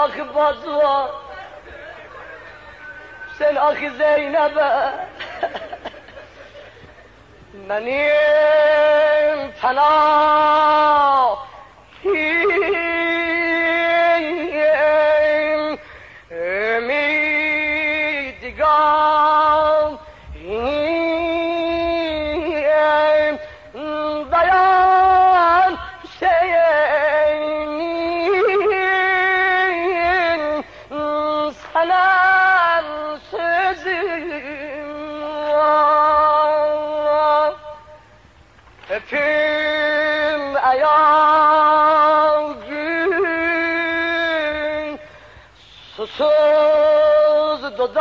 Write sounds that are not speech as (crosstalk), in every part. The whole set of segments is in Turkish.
آخ فاطمه حسین آخ زینبه منیم پناه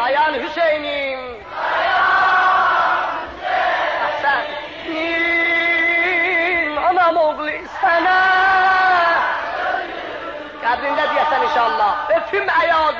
Dayan Hüseyin'im. Ahsen Nim Anam oğlu sana. Kabrinde diyesen inşallah. Öpüm ayağım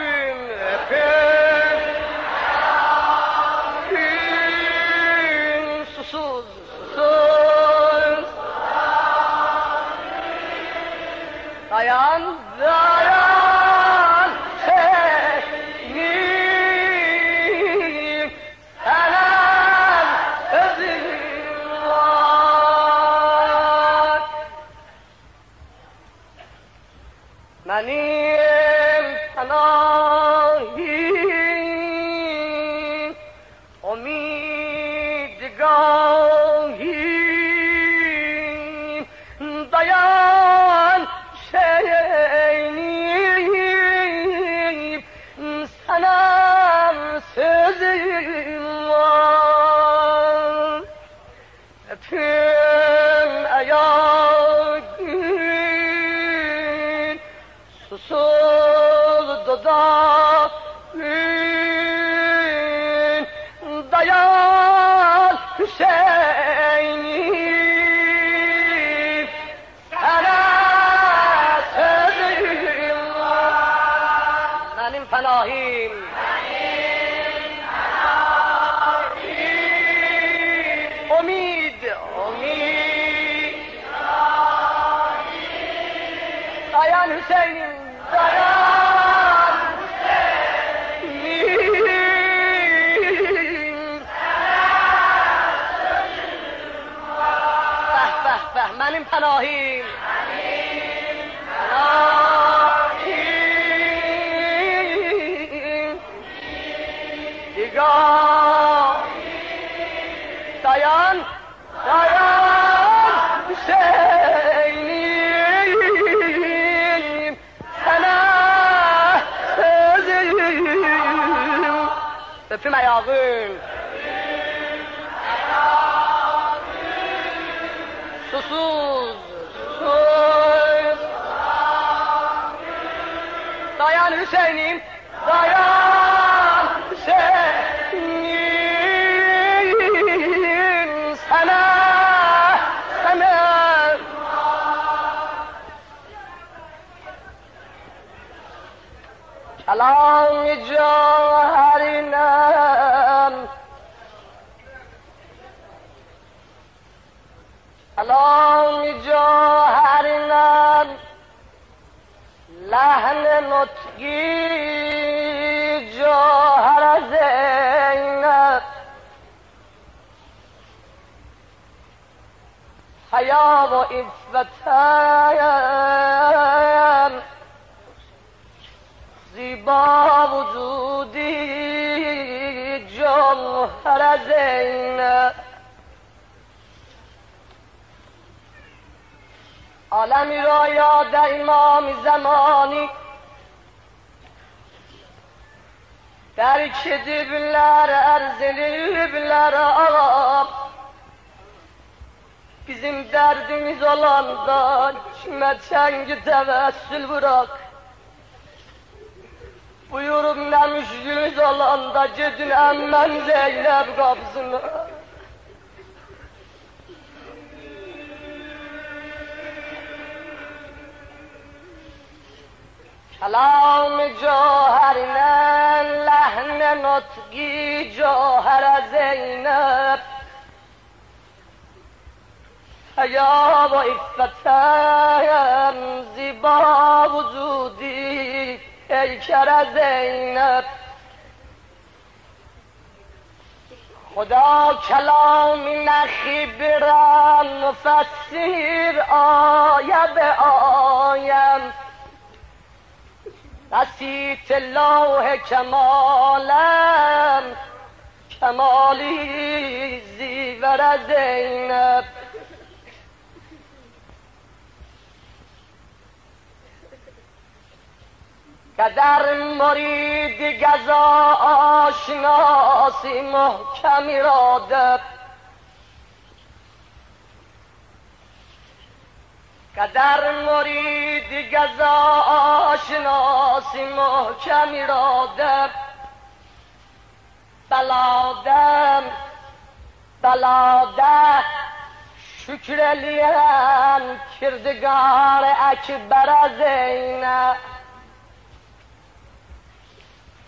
من پناهیم پناهیم دیگاه سایان سایان شینیم پناه بفیم ایاغون جوهر زینب حیا و عفتم زیبا وجودی جوهر زینب عالمی را یاد امام زمانی Terk edibler erzilibler ağam Bizim derdimiz olanda kime çengi tevessül bırak. Buyurun ne müşkülümüz olanda gidin emmen Zeynep kapsına کلام جوهرنا لحن نطقی جوهر زینب. حیا و عفتم زیبا وجودی پیکر زینب. خدا کلام نخی برم مفسر آیه به آیم. نسیت الله کمالم کمالی زیور زینب. قدر مرید گزا آشناسی محکم اراده قدر موری گزا زا آشناسی محکمی را در بلا در بلا در شکر لیم کردگار اکبر از اینه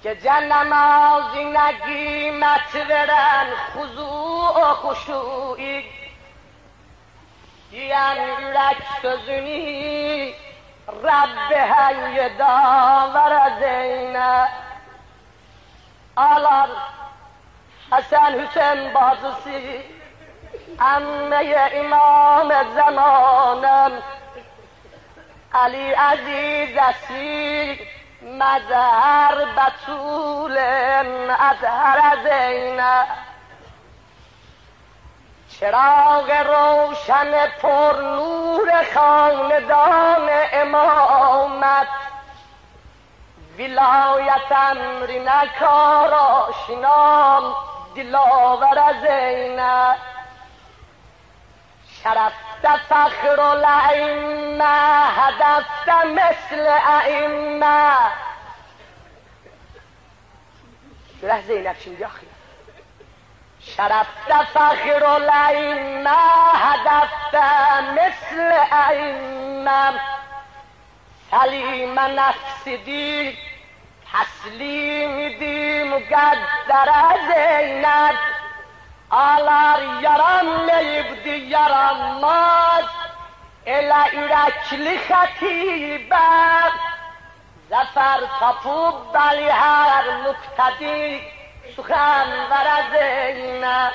که جنم آزی نگیمت برن خضوع خشوعی. گیرک سزونی رب هی داور زینه آلار حسن حسین بازسی امه امام زمانم علی عزیز اسی مظهر بطول مظهر زینه چراغ روشن پر نور خاندان امامت. ولایت امری نکار آشنام دلاور زینب شرفت فخر الائمه هدفت مثل ائمه. شو زینب şimdi akıyor شرفت فخر لئنا هدفت مثل اینم سلیم نفسی دی تسلیم دی مقدر زیند آلار یرم لیب دی یرم ماد الا ایرکلی خطیبه زفر تپوب بلی هر مقتدی سخن ورزینه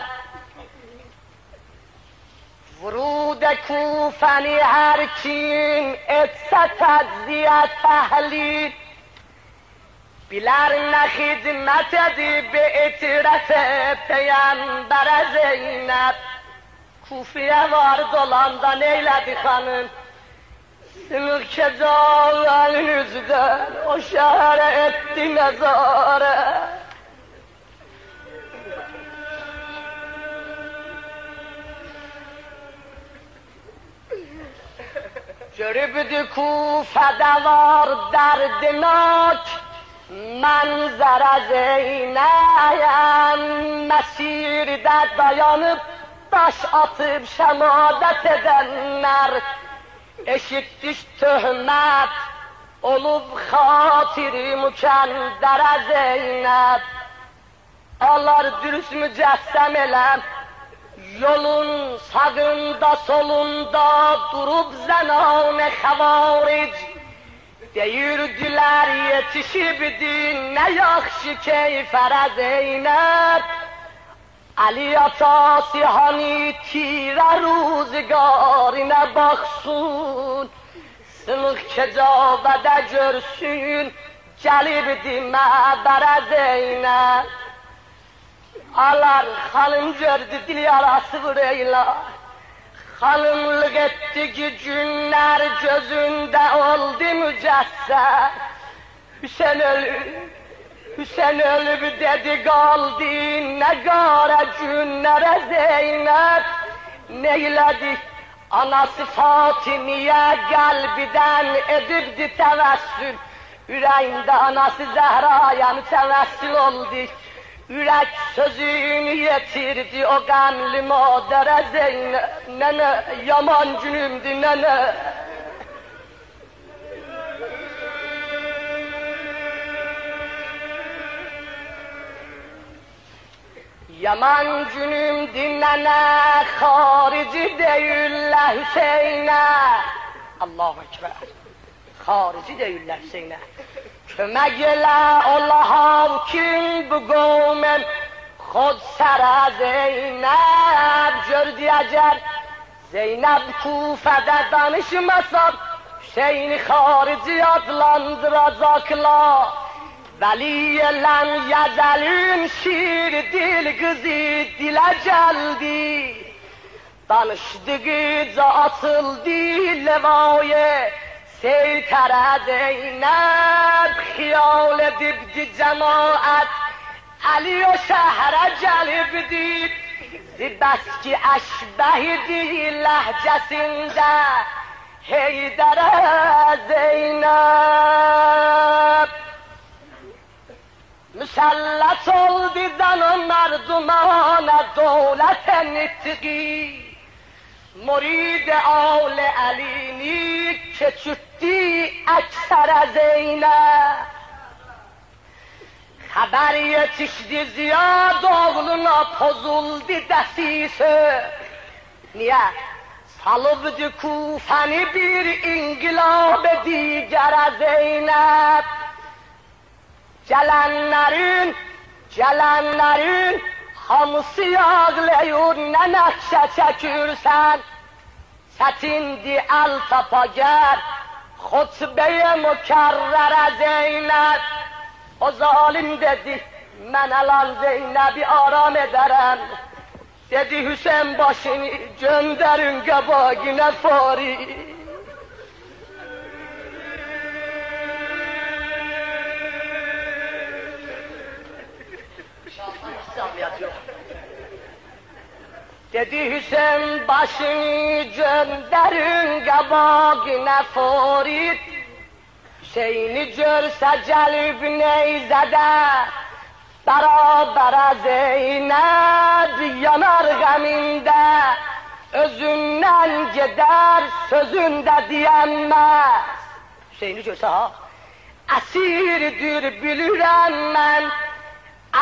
ورود کوفنی هر کین اتسا تزیه تحلیل بیلر نخدمت دی به اطرف پیامبر زینب کوفیه var dolandan eyledi hanım Sınık kecaların yüzüden o şehre etti nezare جرب دکو فدوار درد ناک من زر از این مسیر در بیان باش آتیب شمادت دن نر اشید دیش تهمت اولو خاطری مکن در از اینب آلار درست مجسم الم yolun sağında solunda durup zanane havaric deyirdiler yetişip din ne yakşı keyfere zeynep Ali atası hani tira rüzgarına baksın sınıf kecavede görsün gelip dinme bere zeynep Alar halım gördü dil yarası burayla. Hanımlık etti ki günler gözünde oldu mücesser. Hüseyin ölü, Hüseyin ölüp dedi kaldı ne gara günlere Zeynep. Neyledi anası Fatimiye kalbiden edibdi tevessül. Yüreğinde anası Zehra'ya mütevessül oldu Yürek sözünü yetirdi o gamli madere Zeynep Nene yaman günümdü nene Yaman günüm dinlene, harici değiller Hüseyin'e. Allahu Ekber. Harici değiller Hüseyin'e. مگلا الله هم کیم بگومم خود سر زینب جردی اجر. زینب کوفه در دانش مصاب شین خارجی ادلاند را زاکلا. ولی لن یزلین شیر دل گزی دل جلدی. دانش دیگی زا اصل دی لوایه سیل از اینب خیال دبدی جماعت علی و شهر جلب دید. زی که اشبه دی لحجه سنده هیدر زینب مسلط اولدی زن و مردمان دولت نتقی مرید آل علی نیک که چطی اکثر Zeynep Haber yetişti ziyad oğluna pozuldu desise Niye? Salıbdı kufeni bir ingilab diğer Zeynep Gelenlerin, gelenlerin hamısı ağlayır ne nakşe çekirsen Setindi el tapager خطبه مکرر زینب او ظالم دیدی من الان زینبی آرام درم دیدی حسین باشینی جندرین گباگی نفاری. Dedi Hüseyin başını gönderin gebagine farid Hüseyin'i görse gelip neyzede Beraber Zeynep yanar gaminde. Özünden gider sözünde diyenmez Hüseyin'i görse ha Esirdir bilirem ben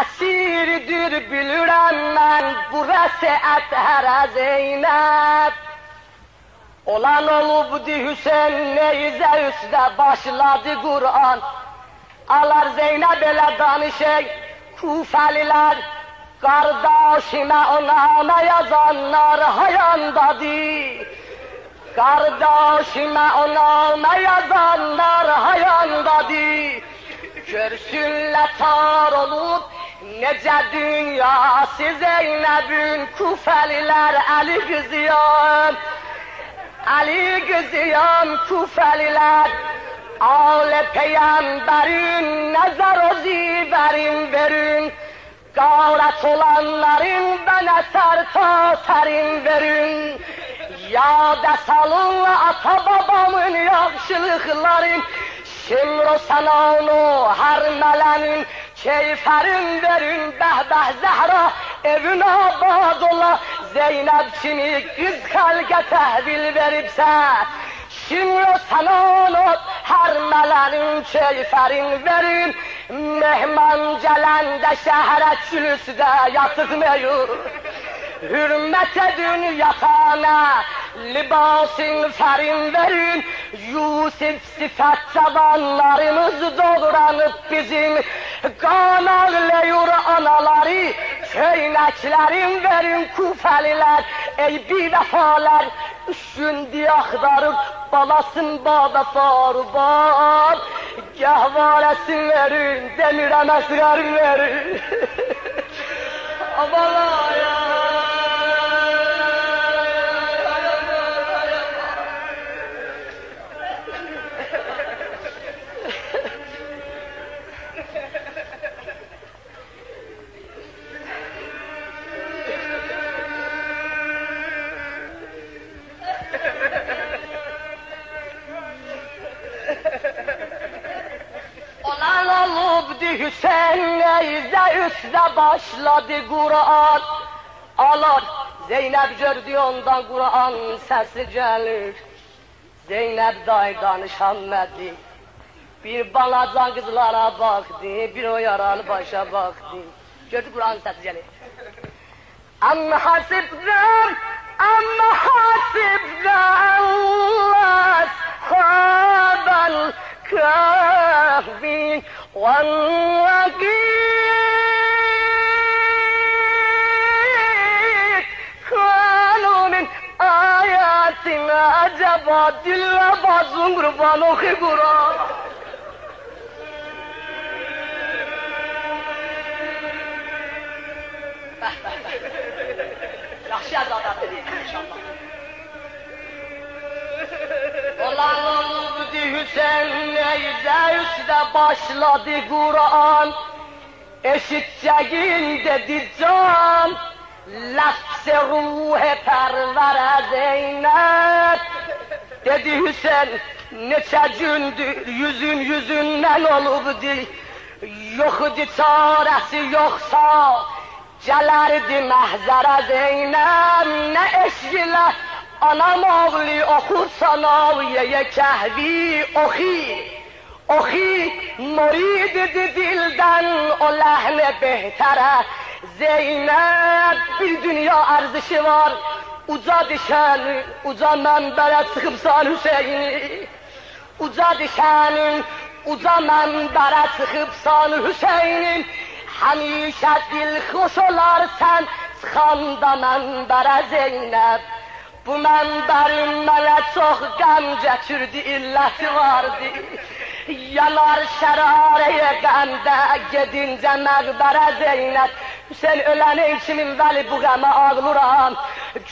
Esirdir bilirem ben Burası ether Zeynep. Olan olubdu Hüseyin neyze üstte başladı Kur'an. Alar Zeynep ele danışey Kufeliler Kardeşime ona yazanlar hayandadır Kardeşime ona yazanlar hayandadır Görsünler tar olup nece dünyası Zeynep'in Kufeliler Ali kızıyan Ali kızıyan Kufeliler. Ağle peygamberin nazar o ziverin verin. Gavret olanların bana ser ta serin verin. Yada salın ata babamın yakşılıkların Şimro sananu her melenin Keyferin verin beh beh zehra evin abad ola Zeynep kimi kız kalge tehvil veripse Şimdi sana not her melenin keyferin verin. Mehman gelende şehre çülüsüde yatırmayır Hürmet edin yatağına libasın ferin verin Yusuf sifat zamanlarımız doğranıp bizim Kan ağlıyor anaları Köyneklerin verin kufeliler Ey bir vefalar Üşün diye aktarıp balasın baba farban Gehvaresin verin demirem esrar verin. (laughs) Aman ya teyze üste başladı Kur'an. Alar Zeynep gördü ondan Kur'an sesi gelir. Zeynep day danışamadı. Bir balacan kızlara baktı, bir o yaralı başa baktı. Gördü Kur'an sesi gelir. Amma hasibden, amma hasibden, Allah, habel, والكهف والرقيب آياتنا جبا دل بازون ربانو خبرا. Yaxşı azad edin oldu Hüseyin neyze üstte başladı Kur'an. Eşiteceğin dedi can. Lafz ruh pervere Zeynep. Dedi Hüseyin neçe gündür yüzün yüzünden olubdu. Yok idi çaresi yoksa Gələrdi məhzərə Zeynəm, nə eşkilə أنا مغلي أخور صناوية كهبي أخي أخی مرید دیلدن و لحن بهتره زینب bir dünya arzışı var Uca düşen, uca mənbələ çıxıb san Hüseyni Uca düşənin, uca mənbələ çıxıb san Hüseynin dil dilxoş olarsan, çıxanda mənbərə Zeynəb Bu mənbərin mənə çox qəm gətirdi, illəti vardı. Yanar şərarəyə qəmdə, gedincə məqbərə Zeynəb. Sen ölənin kimin vəli bu qəmə ağlıram.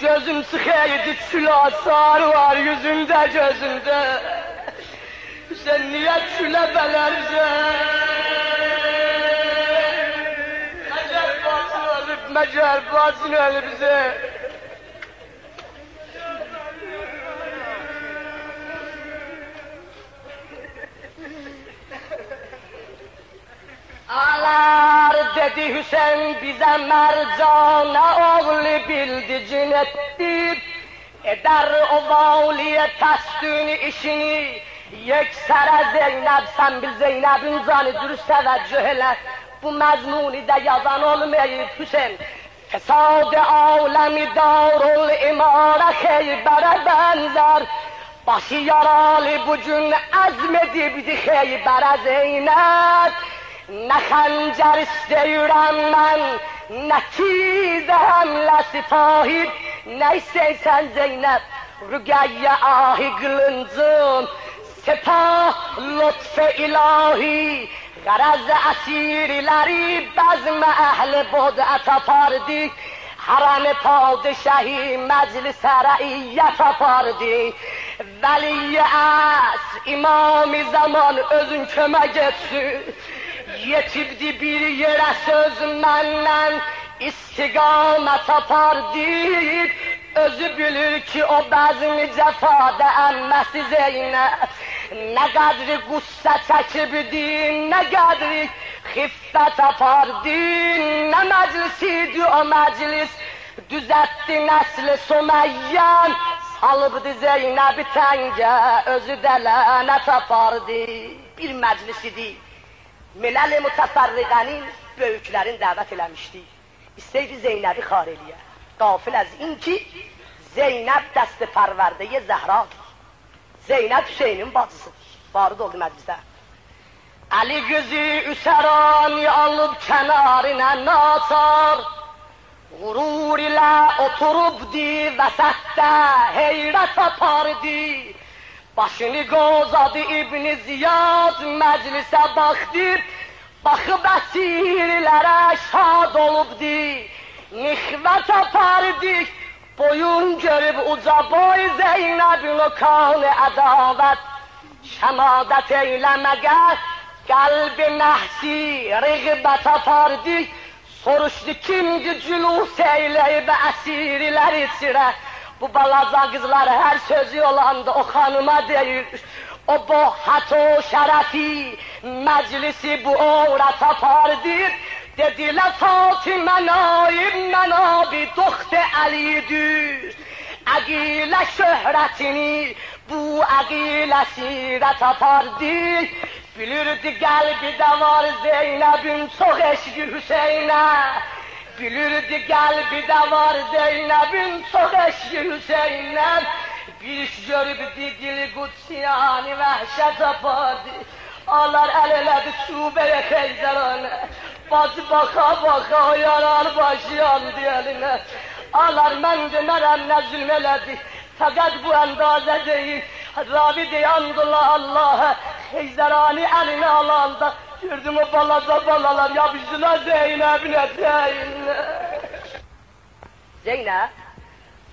Gözüm sıxıydı, çülasar var yüzündə, gözündə. Sen niyə çülə bələrsən? Mecer bazın ölü bize. Alar dedi Hüseyin bize mercana oğlu bildi cinettir. Eder o valiye testünü işini. Yeksere Zeynep sen bil Zeynep'in zanı dürüst teveccüh ele. Bu mezmuni de yazan olmayıp Hüseyin. Fesad alemi darul imara Kheyber'e benzer. Başı yaralı bu gün azmedibdi Kheyber'e Zeynep. Ne xəncər istəyirəm mən, nə çizə həmlə sipahib, nə istəysən Zeynəb, rüqəyyə ahi qılıncım, sepah lütf ilahi, غرض اسیرləri بزم اهل بدعت آپاردی حرم پادشاهی مجلس رعیت آپاردی ولی از imam zaman özün kömək etsin Yetibdi bir yerə söz məndən istiqamət apardı Özü bilir ki o bəzmi cəfada əmməsi Zeynəb Ne kadri gussa çəkibdi, ne kadri xiffət apardı Ne məclisiydi o məclis Düzəltdi nəsli Sümeyyen Salıbdı Zeynəbi təngə, özü də lənət apardı. Bir məclis idi ملل متفرقنین به اوکلرین دعوت لمشتی. سیف زینبی خارلیه. قافل از این که زینب دست پرورده زهرا. زینب شینم بازسه بارد اولی مجلسه علی گزی اسرانی آلوب کناری ناتار غرور ایلا اطروب دی وسط ده حیرت پاردی. Başını qozadı İbn Ziyad məclisə baxdı. Baxıb əsirlərə şad olubdi. Nixvət apardı. Boyun görüb uca boy Zeynəbin o kanı ədavət. Şəmadət eyləməgə qəlbi nəhsi rıqbət apardı. Soruşdu kimdi cülus eyleyip esirler içire. Bu balaza kızlar her sözü yolanda o hanıma değil. O bu hatu şerefi meclisi bu uğra tapardır. Dediler Fatime naib menabi dokte Ali'dir. Agile şöhretini bu agile siret apardı. Bilirdi kalbi de var Zeynep'in çok eşki Hüseyin'e. Bilirdi kalbi de var Zeynep'in çok eşki Hüseyin'e. Bir iş görüp dil kutsiyani vahşet apardı. Allah el elədi şubeye xeyzərana. Bacı baxa baxa yarar başı yandı elinə. Alar mən demərəm nə zülm elədi. Fəqət bu əndazə deyil. Ravi deyandullah Allah'a xeyzərani əlinə alanda gördüm o balaca balalar yapıştılar Zeynep'in eteğine. Zeynep,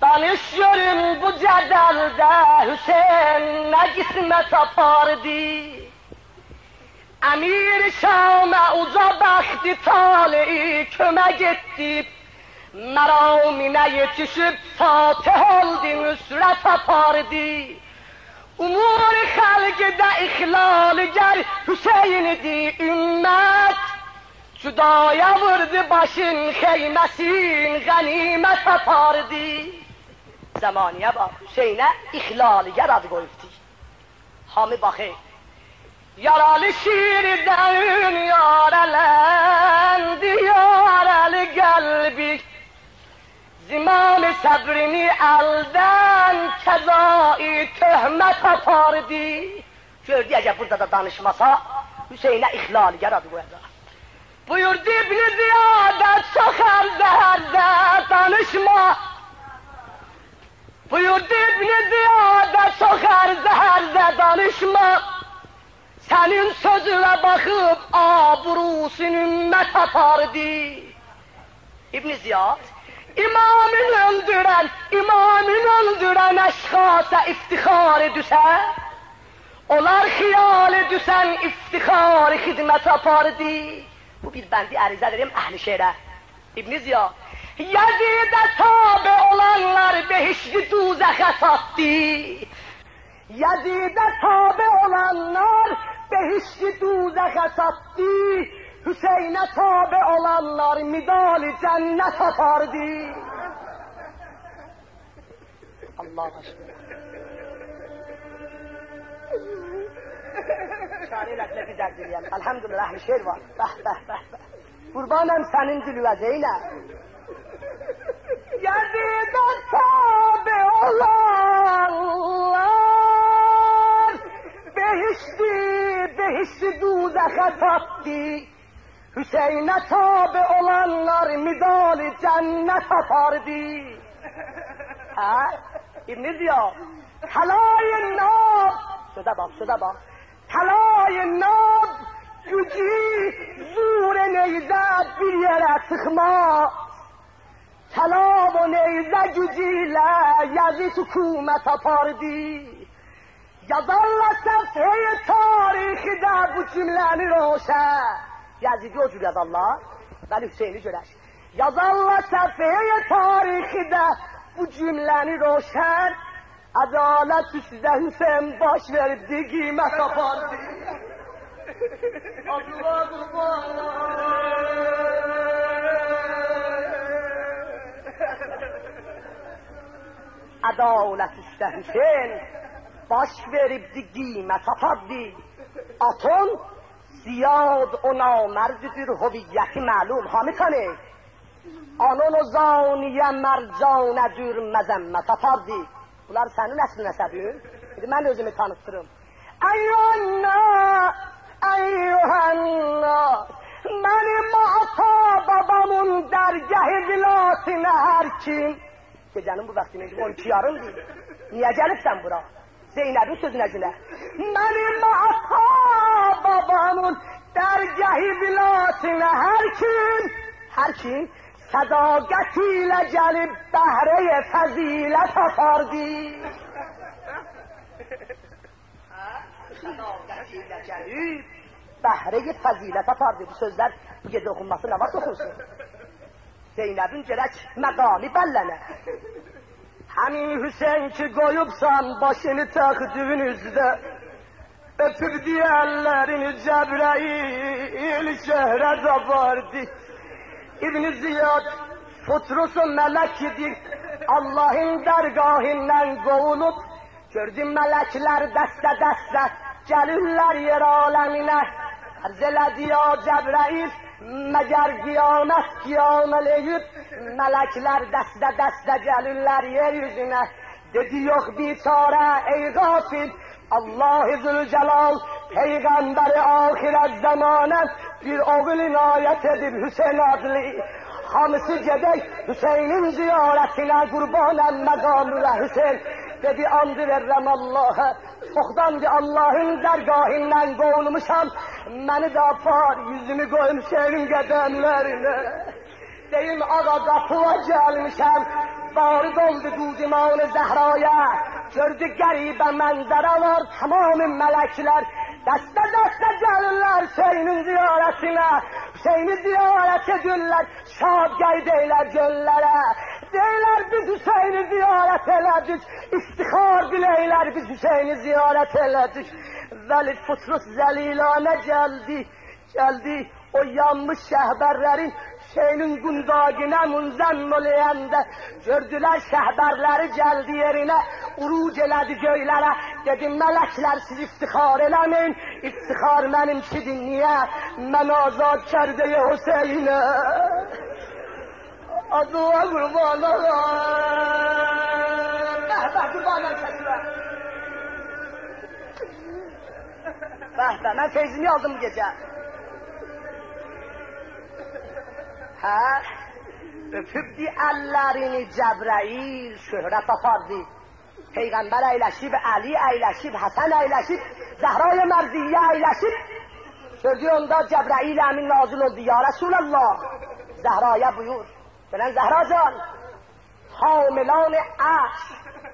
danışıyorum bu cədəldə Hüseyin nə qismət apardı. Emir Şam'a uca bəxti talihi kömək etdi. Məraminə yetişib fatih oldu, nüsrət apardı. امور خلق دا اخلال گر حسین دی امت. جدایا ورد باشین خیمسین غنیمت پاردی زمانیه با حسینه اخلالگر از گفتی. همه بخیر شیر دن yarelen diyarel گلبی. Zimam sabrini elden kezai töhmet apardı Gördü acaba burada da danışmasa Hüseyin'e ihlal yaradı bu arada Buyurdu İbn-i Ziyade çok herde herde danışma. Buyurdu İbn-i Ziyade çok herde herde danışma. Senin sözüne bakıp abrusun ümmet atardı. İbn Ziyad, امام نال دوران امام اشخاص افتخار دوسن اولار خیال دوسن افتخار خدمت اپاردی بو بیر بندی عریضه داریم احل شیره ابن زیا یزید تا به اولانلار به هشت دوزه خطات دی یزید تا به اولانلار به هشت Hüseyin'e tabi olanlar midali cennet atardı. Allah aşkına. Şari ləkləfi dərdiriyəm. Elhamdülillah bir şer var. Bəh, bəh, bəh, bəh. Kurbanım senin dilüve Zeynep. Yazid'e tabi olanlar behişti, behişti dozaha sattı. Hüseyin'e tabi olanlar midali cennet atardı. Ha? İbn Ziya, helay nab, söze bak, söze bak. Helay nab, gücü zor neyze bir yere sıkma. Selam o neyze gücüyle yazı hükümet apardı. Yazarlar sefheye tarihide bu cümleni roşe. Yazıcı hocuydu Allah. Ben Hüseyin'i Cöleş. Yazarlar sefeye tarihi bu cümləni roşər, Adalet üstüden sen baş verdi giyme kapandı. Allah kurban adalet üstüden sen baş veribdi giyme kapandı. Atın زیاد اونا مرز در حوییتی معلوم ها می‌تونه آنون و زانی مرزان در مزم مطفردی اولار سنی نسل نسلیم ایدی من لزمی تانسترم. ایوانا ایوانا من معطا بابامون در جه دلاتی نهر کیم که جنم بو وقتی نگیم اون کیارم دیم نیا جلستم برا. زینبی سوز نجله من ما آقا بابانون در جهی بلات هرکین هرکین صدا گتیل جلی بهره فضیلت ها کردی بهره فضیلت ها کردی بی در بگه دو خون مصر نمار تو خوزن زینبون جرک مقامی بلنه. Həmin Hüseyin ki qoyubsan başını təxdüvün üzdə. Öpüp diğerlerini Cebrail şehre davardı. İbn Ziyad Futrus'un melekidir. Allah'ın dergahından kovulup gördüm melekler deste deste gelirler yer alemine. Arz eledi ya Cebrail Məgər qiyamət qiyamələyib, mələklər dəstə-dəstə gəlirlər yer yüzünə. Dedi, yox biçarə, ey qafil, Allah-ı Zülcəlal, Peyğəmbər ahirət zamanə bir oğul inayət edib Hüseyn adlı. Hamısı gedək Hüseynin ziyarətinə qurbanəm məqamı və Hüseyn. Ve dedi andı verrem Allah'a çoktandı Allah'ın dergahından kovulmuşam. Beni de apar yüzümü koyum Hüseyin'in gedemlerine deyim ağa kapıya gelmişem. Bari doldu dudimanı Zehra'ya. Gördü garibe manzaralar tamam melekler. Deste deste gelirler Hüseyin'in ziyaretine. Hüseyin'i ziyaret edirler Şad gel deyler göllere Deyler biz Hüseyin'i ziyaret eledik İstihar bileyler biz Hüseyin'i ziyaret eledik Velid Futrus zelilane geldi Geldi o yanmış şehberlerin şeyinin gundagine munzem oleyende gördüler şehberleri geldi yerine uruc eledi göylere dedim melekler siz iftihar elemeyin iftihar benimkidir niye ben azad kerdeye Hüseyin'e Beh beh kurbanım sesime Beh beh ben feyzini aldım gece Ha? Öpübdi ellerini Cebrail şöhret apardı. Peygamber eyleşip, Ali eyleşip, Hasan eyleşip, Zehra'ya Merziye eyleşip, gördü onda Cebrail emin nazil oldu. Ya Resulallah, Zehra'ya buyur. بلن زهرا جان. حاملان عرش.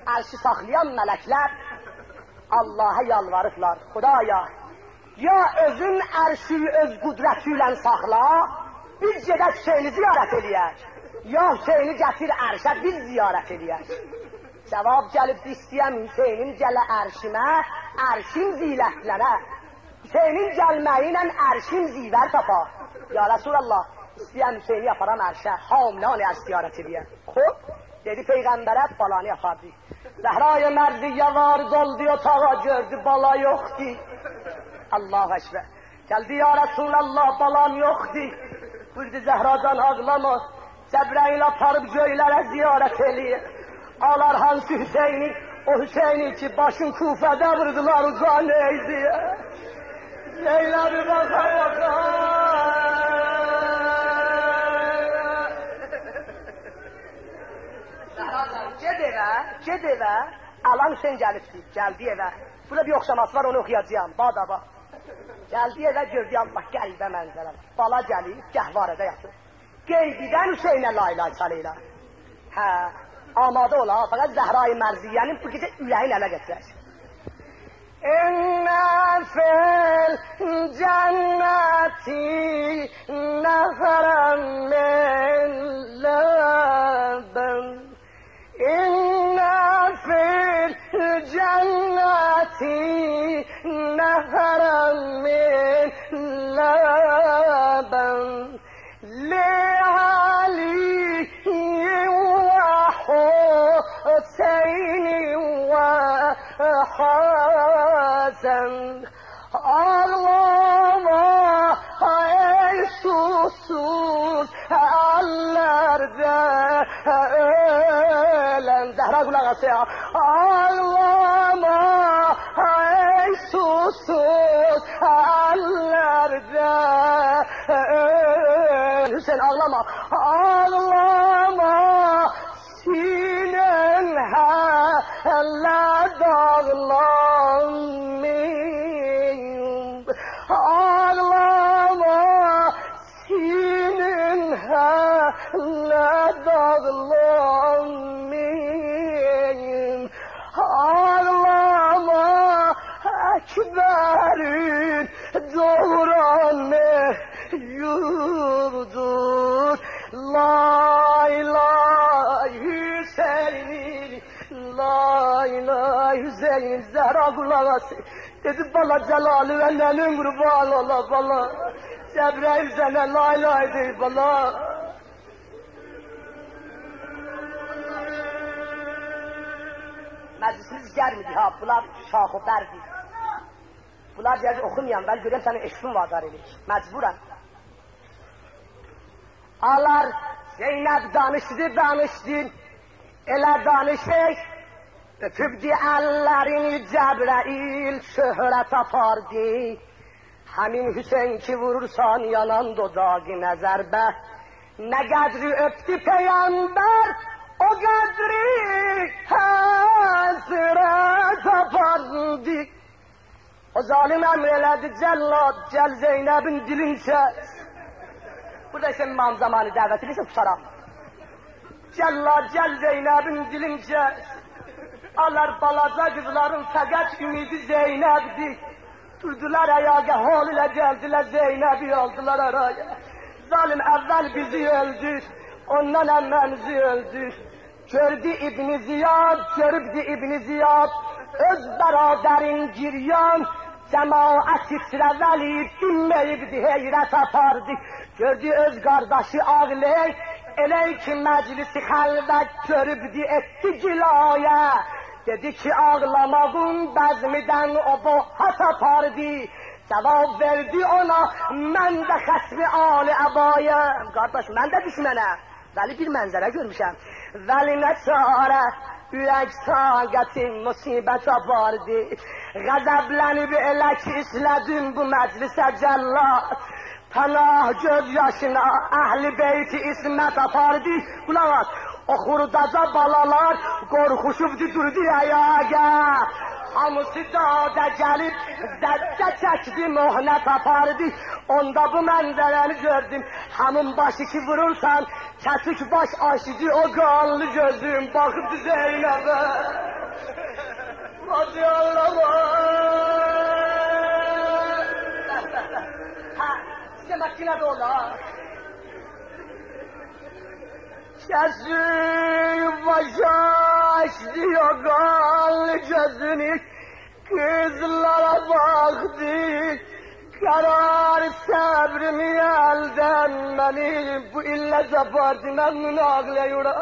عرش ساخلیان ملکلر الله هی الوارفلار خدایا. یا از این عرشی از قدرتیلن ساخلا بیر جدت شینی زیارت الیش یا شینی جتیر عرشه بیر زیارت الیش سواب جلب دیستیم شینیم جل عرشیمه. عرشیم زیلت لنه. شینیم جلمه اینم عرشیم زیور تفا یا رسول الله. İstəyəm Hüseyni yaparam ərşə, hamlan ərş ziyarət eləyək. Xub, dedi Peyğəmbərə balanı yapardı. Zəhra-i Mərziyə var doldu otağa gördü bala yoxdu. Allah əşvə. Geldi ya Resulallah balam yoktu. Buyurdu Zehradan ağlama. Cebrail aparıp göylere ziyaret eliyor. Alar Hansı Hüseyin'i, o Hüseyin'i ki başın kufede vurdular uzan diye. Leyla bir baka baka. Ged eve, ged eve. Alan Hüseyin gelipti, geldi eve. Burada bir okşaması var onu okuyacağım. Bada bak. Geldi eve gördü Allah qəribə mənzərə. Bala gəlir, gəhvarədə yatır. Qeybidən Hüseynə la ilahe saleylə. Hə, amadə ola, fəqət Zəhra-i Mərziyənin bu gecə ürəyin ələ gətirək. İnnə fil cənnəti nəfərən min ləbən إِنَّ في الجنة نهرًا se Allah'ıma ey. La ilahe Hüseyin La ilahe Hüseyin Zehra kulağası Dedi bala Celali ve nenin kurban ola bala. Cebrail sana la ilahe değil bala. Meclisimiz gelmedi ha, bunlar şahı berdi. Bunlar cez okumayan, ben görüyorum senin eşkin vazar elik. Mecburen. Ağlar, Zeynep danıştı danıştı, ele danışır, öpübdü ellerini Cebrail şöhret apardı. Həmin Hüseyin ki vurursan yanan dodağı nəzərbə, nə qədri öpdü Peyğəmbər, o qədri həsrət apardı. O zalim emr elədi cəllad, gəl Zeynəbin dilin kəs. Burada isə imam zamanı dəvətini isə tutaram. Cəllad, gəl Zeynəbin dilin kəs. Alar balaca qızların fəqət ümidi Zeynəbdir. Durdular ayağa, hal ilə gəldilər Zeynəbi aldılar araya. Zalim əvvəl bizi öldür, ondan əmməmizi öldür. Gördü İbni Ziyad, görübdü İbni Ziyad, öz bəradərin giryan, Cemaat veli dinmeyip heyrət apardı. Gördü öz qardaşı ağlay, elə ki məclisi halvet görübdi, etdi cilaya. Dedi ki ağlama bəzmidən o bu hat apardı. Cevab verdi ona, mən də xəsmi al əbayəm. Qardaş, mən də düşmenem. Vəli bir mənzərə görmüşəm. Vəli nə çarə, لک این مصیبت آوردی غضبلنی به الک اسلدیم bu meclise cellat Pənah göz yaşına, əhli beyti ismet apardı. Qulaq o xurdaca balalar qorxuşubdu durdu ayağa. Hamısı dağda gəlib zəccə çəkdi, möhnət apardı. Onda bu mənzərəni gördüm. Həmin başı ki vurursan, kəsik baş aşıcı o qanlı gözüm. Baxıbdı Zeynəbə. Hadi Allah'a. Ha, demək ki nədir olar? Kəsik başa qanlı gözünü. Kızlara baktı. Karar sabrimi elden beni bu ille zapardı memnun ağlayıyorum.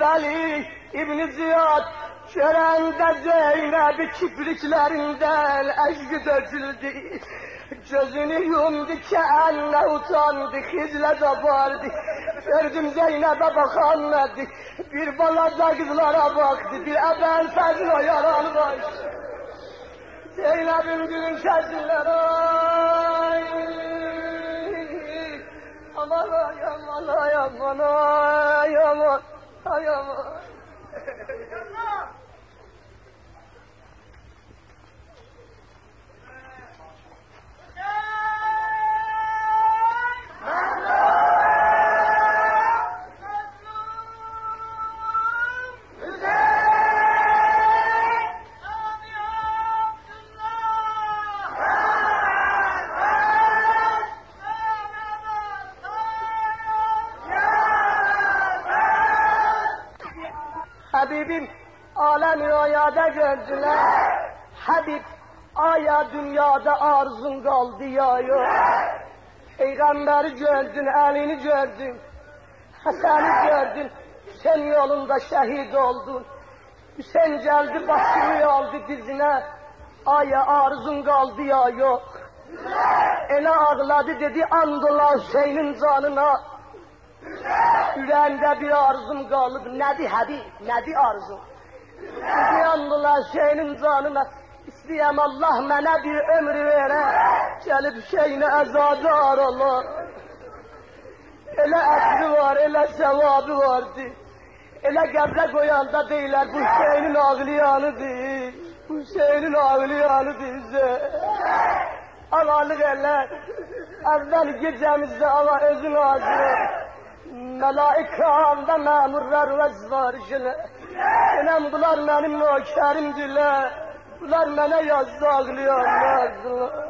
Veli İbn Ziyad Şörende Zeynep'i kipriklerinden eşki döküldü. Gözünü yumdu ki elle utandı, hizle zapardı. Gördüm Zeynep'e bakanmadı. Bir balaca kızlara baktı, bir eben fezla yaran baş. Zeynep'in gülün kesilir ay. Aman ay aman ay aman ay aman ay aman. Gördüler. Habib aya dünyada arzun kaldı ya yok. Peygamberi gördün, elini gördün. Hasan'ı gördün. Sen yolunda şehit oldun. Hüseyin geldi başını aldı dizine. Aya arzun kaldı ya yok. Ele ağladı dedi andola Hüseyin'in canına. Ürəyimdə bir arzum qalıb, nədir həbib, nədir arzum? Dedi yandılar şeyinin canına, istəyəm Allah mənə bir ömrü verə, gəlib şeyini əzadar Allah. Elə ətri var, elə sevabı vardı. Elə qəbrə qoyanda deyilər, bu Hüseynin ağlayanıdır, bu Hüseynin ağlayanıdır. Ağalıq eller, əvvəl gecəmizdə Allah özün ağzını, Melaikam ve memurlar ve zvarcılı. Benim bunlar benim nökerim dile. Bunlar bana yazdı ağlıyor. Yazdı.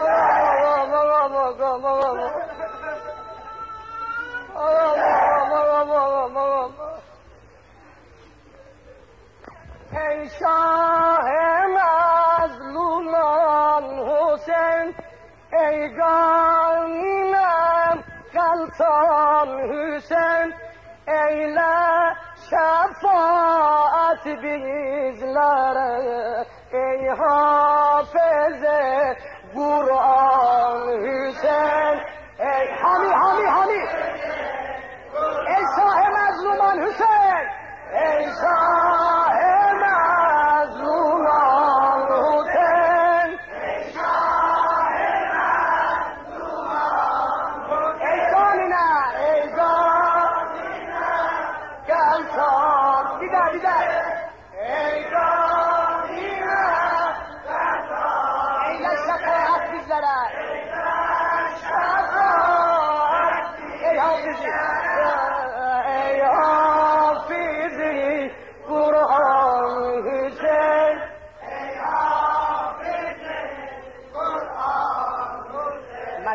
Allah Allah Allah Allah Allah Allah. Ey şah mazluman Ey ganimem Sultan Hüseyin Eyle şefaat bizlere. Ey hafeze Kur'an Hüseyin Ey hami hami hami. Ey sahe mezluman Hüseyin Ey sahe mezluman Hüseyin.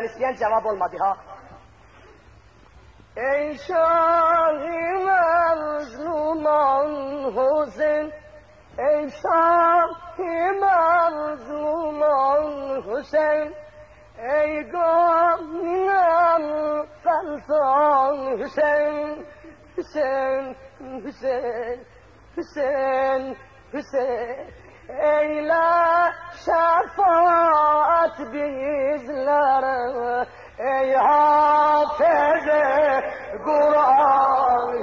Ben isteyen cevap olmadı ha. Ey şahı mazluman Hüseyin Ey şahı mazluman Hüseyin Ey gaminem felsan Hüseyin Hüseyin Hüseyin Hüseyin Hüseyin Eyle şefaat bizlere Ey hafeze Kur'an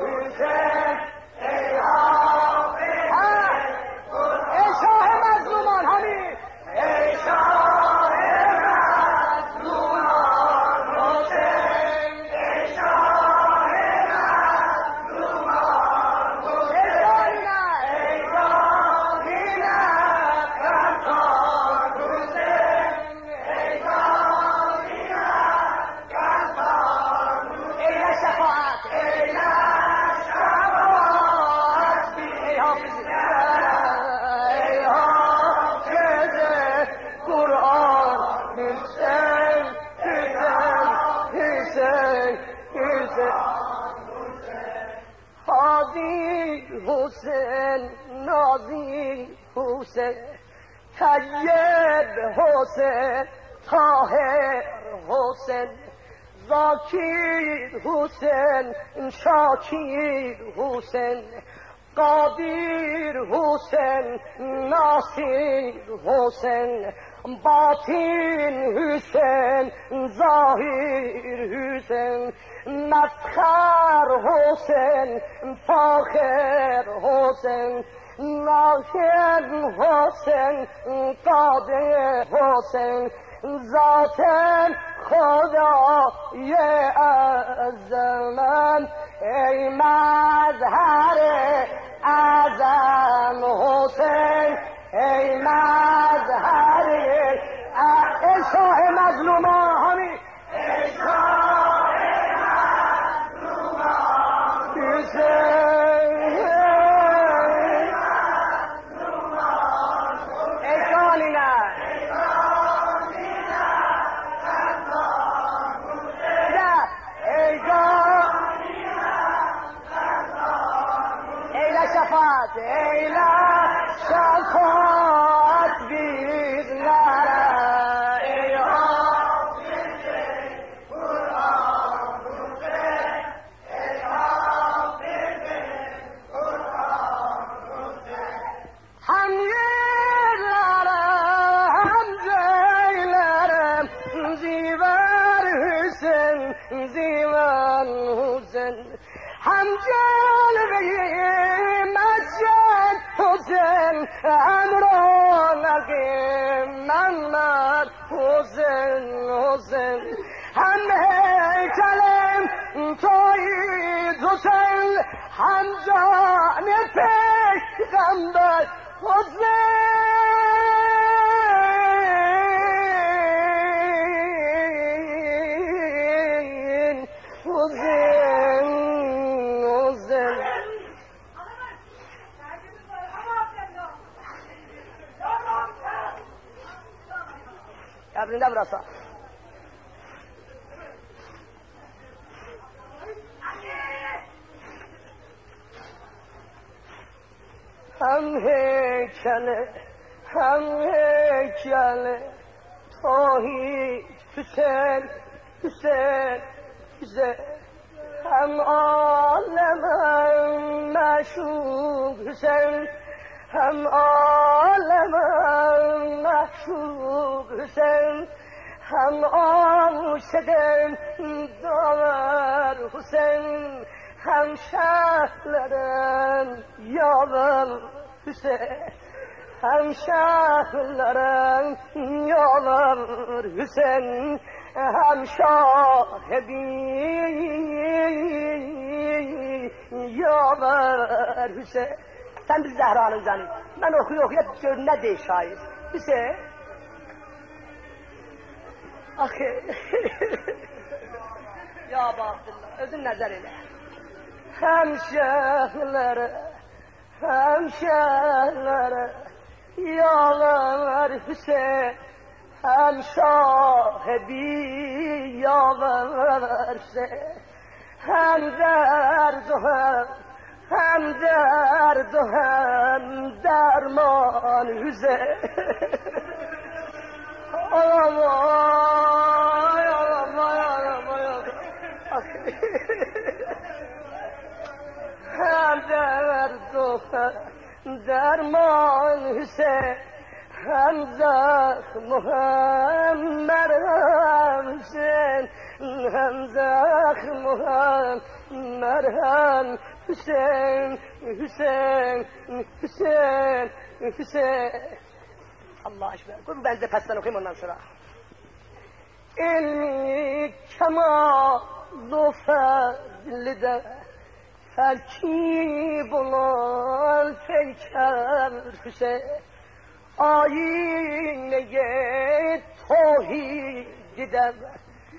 حسین نازی حسین طیب حسین طاهر حسین زاکیر حسین شاکیر حسین قادیر حسین ناصیر حسین. باطین حسین ظاهر حسین مسخر حسین فاخر حسین ناخر حسین قاده حسین ذات خدا از من ای مظهر اعظم حسین مظهر ا- ای شاه مظلوما امر لگی من مد حسین همه هم هیکلم تویید حسین هم جان پیغمبر حسین حسین Brinda abraçar. هم هیکله هم هیکله توهی حسین هم عالم هم مشوق hem aleme meşhur Hüseyin. Hem aşıkın daver Hüseyin Hem şehirlerin yaver Hüseyin Hem şehirlerin yaver Hüseyin Hem şahibi yaver Hüseyin Sen bir Zehra'nın canı. Ben okuyor okuyor gör ne de şair. Hüseyin Ahi. ya Bahtullah, özün nəzər elə. Həmşəhlərə, həmşəhlərə, yalar Hüseyin, həm şahibi yalar Hüseyin, هم درد و هم درمان روزه آلام آلام آلام هم درد و هم درمان حسین هم زخم و هم مرهم هم زخم و هم مرهم حسین حسین حسین حسین، الله اش به کو بذار پست نخیم اون نسرآخ. علم کما دوفل ده، فرقی بلند کرد حسین، آینه توحید ده.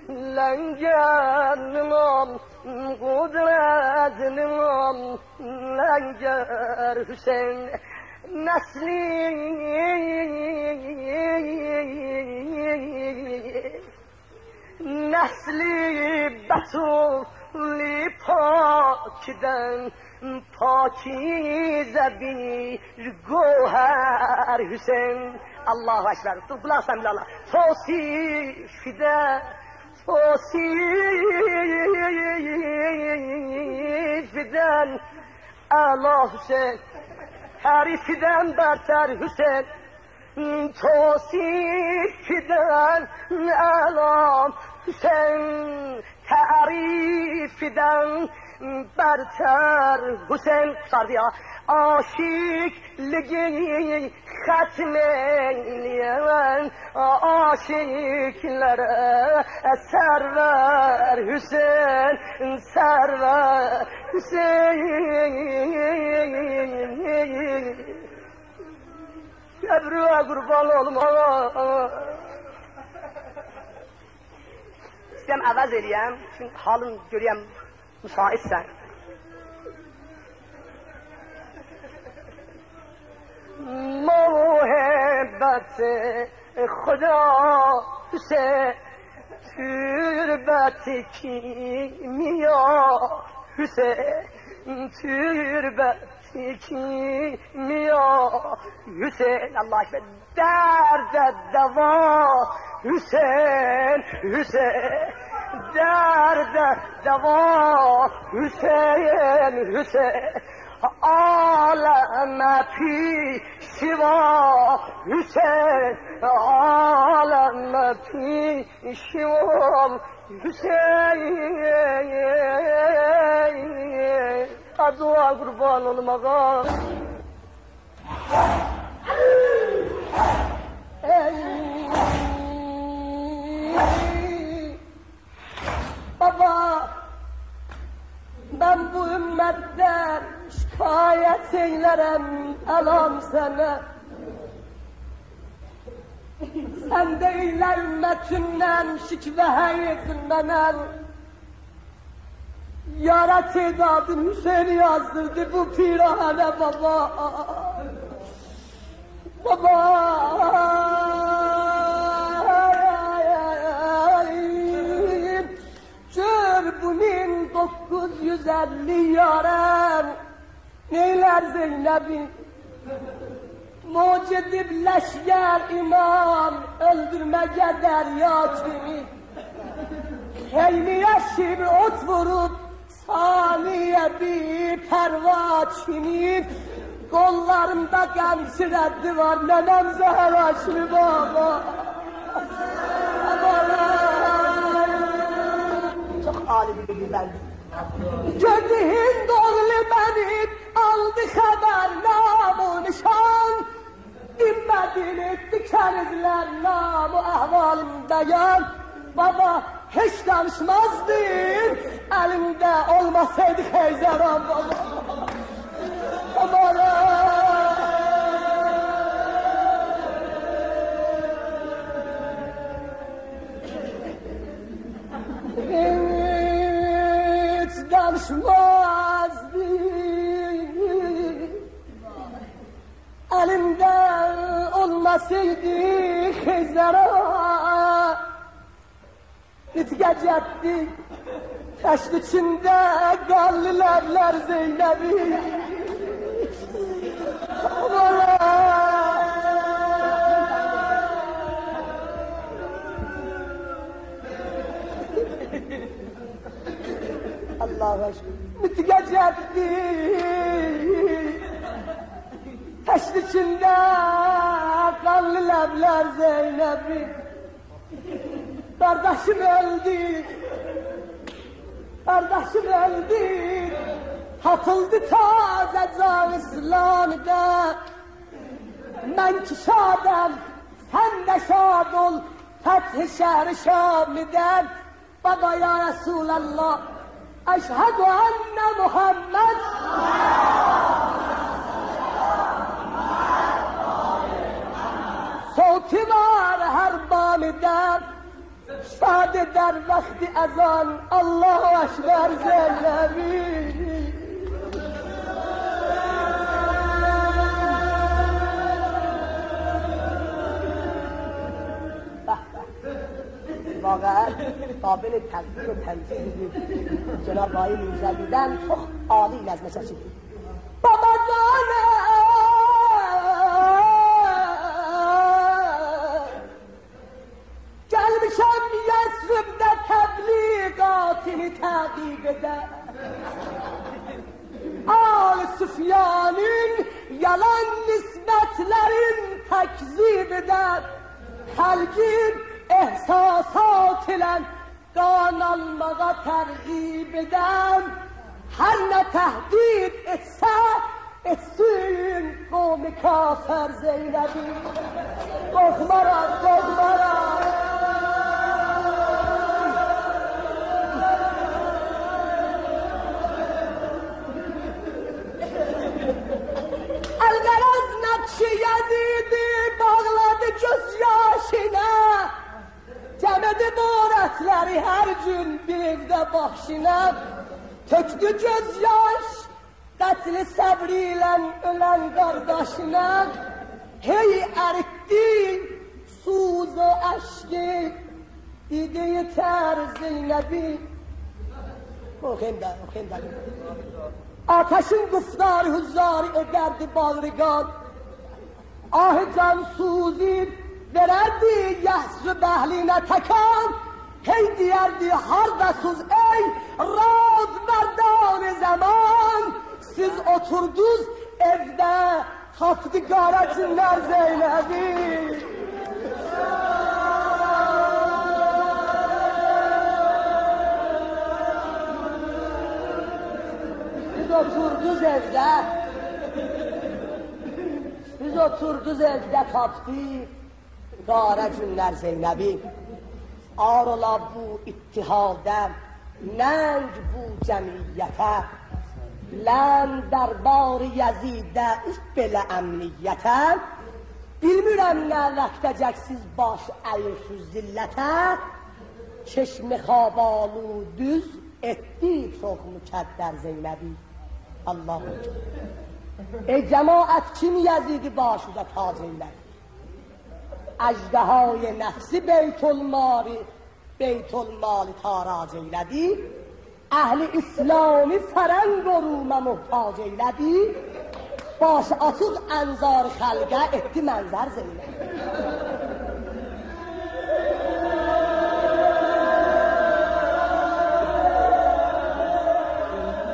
لنجان لنجرم قدرت نم لنجار حسین نسلی. نسلی بسو لی پاکدن پاکی زبی گوهر حسین. الله اکبر. تو بلا سمیل الله توصیف ده وصي في دال الهشاري في دال بدر حسين وصي في دال الهل حسين ساري Tarifiden berter Hüseyin sardı ya Aşıklığı hatmeyleyen Aşıklara server Hüseyin Server Hüseyin. Ebru'ya kurban olma İstəyəm əvəz eləyəm, çünki halım görəyəm müsaitsən. محبت خدا سے تربت کیمیا حسین تربت Çekiniyor Hüseyin Allah ekber derde deva. Hüseyin Hüseyin. Derde deva. Hüseyin Hüseyin. Aleme pişiva Hüseyin aleme pişiva Hüseyin. Dua kurban olum ağa Baba ben bu ümmetten şikayet eylerem elam sana sen de ümmetinden şikve etmenen Yarat edadın Hüseyin'i yazdırdı bu pirahane baba. Baba. Bunun 950 yaren Neyler Zeynep'in? Mucidib leşger imam öldürmece derya kimi Heymiye şibi ot vurup saniye bir perva kimi Kollarımda gamsi reddi var nenem zehir aşrı baba. Çok âli bir güzeldi Gördü Hind oğlu beni aldı haber namı nişan. Dinmedin etti kerizler namı ahvalım beyan Baba hiç danışmazdın elimde olmasaydı Heyzeran baba Aman hiç danışmazdı Elimde olmasaydı Heyzera Bitgecetti Taşlı içinde gallilerler Zeynep'i Allah'a aşkına bitecekti Taşın içinde kanlı lebler Zeynep'i Kardeşim öldü Kardeşim öldü Hatıldı taze can İslam'da Ben ki şadem Sen de şad ol Fethi şehri Şam'den Baba ya Resulallah Eşhedü enne Muhammed Sauti var her بعد در وقت از آن الله اکبر زندگی واقعا قابل تقدیر و تنظیم بود جناب آقای میرزا دیدن عالی از مساجد بابا جانم eder. Al Süfyan'ın yalan nispetlerin tekzip eder. Kalbim ehsasat ile kan almağa tergib eder. Her ne tehdit etse etsin kavmi kafir Zeynep'i. Korkmaram, korkmaram. Doğratları her gün bir evde bahşine. Töktü göz yaş, katli sabriyle ölen kardeşine. Hey eritti suz o aşkı, dedi yeter Zeynep'i. Okuyayım da, okuyayım da. Ateşin guftarı hüzzarı ederdi bağrıgan. Ah can suzi vererdi yahzı behline tekan. Hey diyerdi hardasız ey rad merdan zaman. Siz oturduz evde taftı garacınlar Zeynep'i. Biz oturduz evde. Biz oturduz evde taptık. Qara günlər Zeynəbi. آرلا بو اتحادا ننگ بو جمعیتا. لن در بار یزیده ایف بل امنیتا. بیمیرم نه رکتا جکسیز باش ایفو زلتا. چشم خابالو دوز اتی چوخ مکد در زینبی. الله ای جماعت کمی یزیدی باشو دا تا زینبی؟ اجدهای نفسی بیت المال بیت المال تاراج ایلدی. اهل اسلامی فرنگ و روم محتاج ایلدی. باش آتوق انظار خلقه اتی منظر زیلدی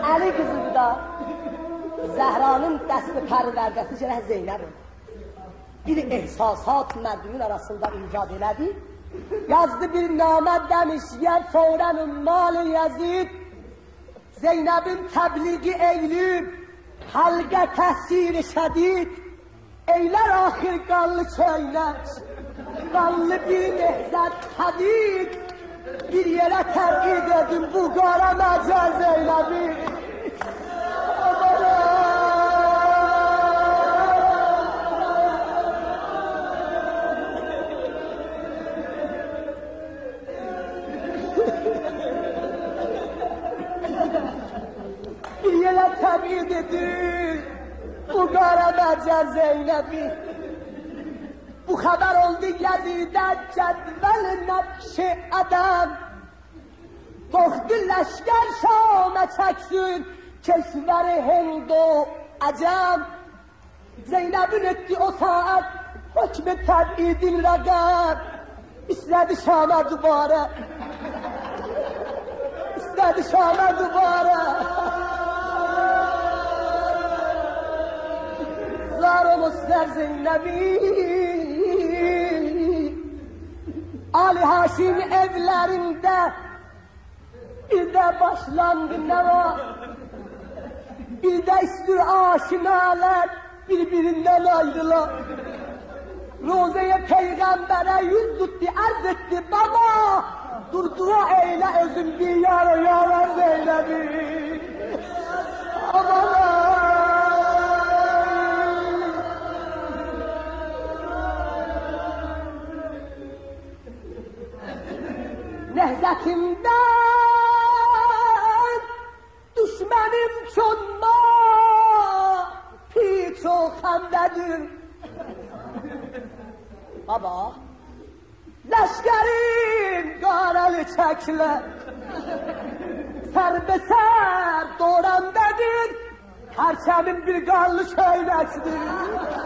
علی کسی بودا زهرانın دست پر پروردگسی جنه زینب. بود Bir ehsasat mərdumun arasında icad elədi. Yazdı bir namə demiş yer fौरən mal Yazid Zeynəbin təbliği eylib halqə təsir şədid eylər axir qanlı çöynək qanlı bir nehzət hadid bir yerə tərqid edin bu qara məcəl Zeynəbi Zeynəbi bu xəbər oldu Yezidə cədvəl nəqşi ədəm Toxtu leşker Şam'a çeksin Kesveri Hind o Acem Zeynep'in etti o saat Hükmü tebidin ragab İstedi Şam'a dubara İstedi Şam'a dubara Olmuşlar Zeynep'i Ali Haşim evlerinde bir de başlandı ne var? Bir de üstü aşinalar birbirinden ayrılar. Rozeye peygambere yüz tuttu, arz etti baba. Dur dua eyle özüm bir yara yara Zeynep'i. Məsləhətimdən düşmənim könma piç o xəndədir. Baba, Leşkerim qaralı çəklə Sər be sər doğran dədir Hərçəmin bir qanlı köynəkdir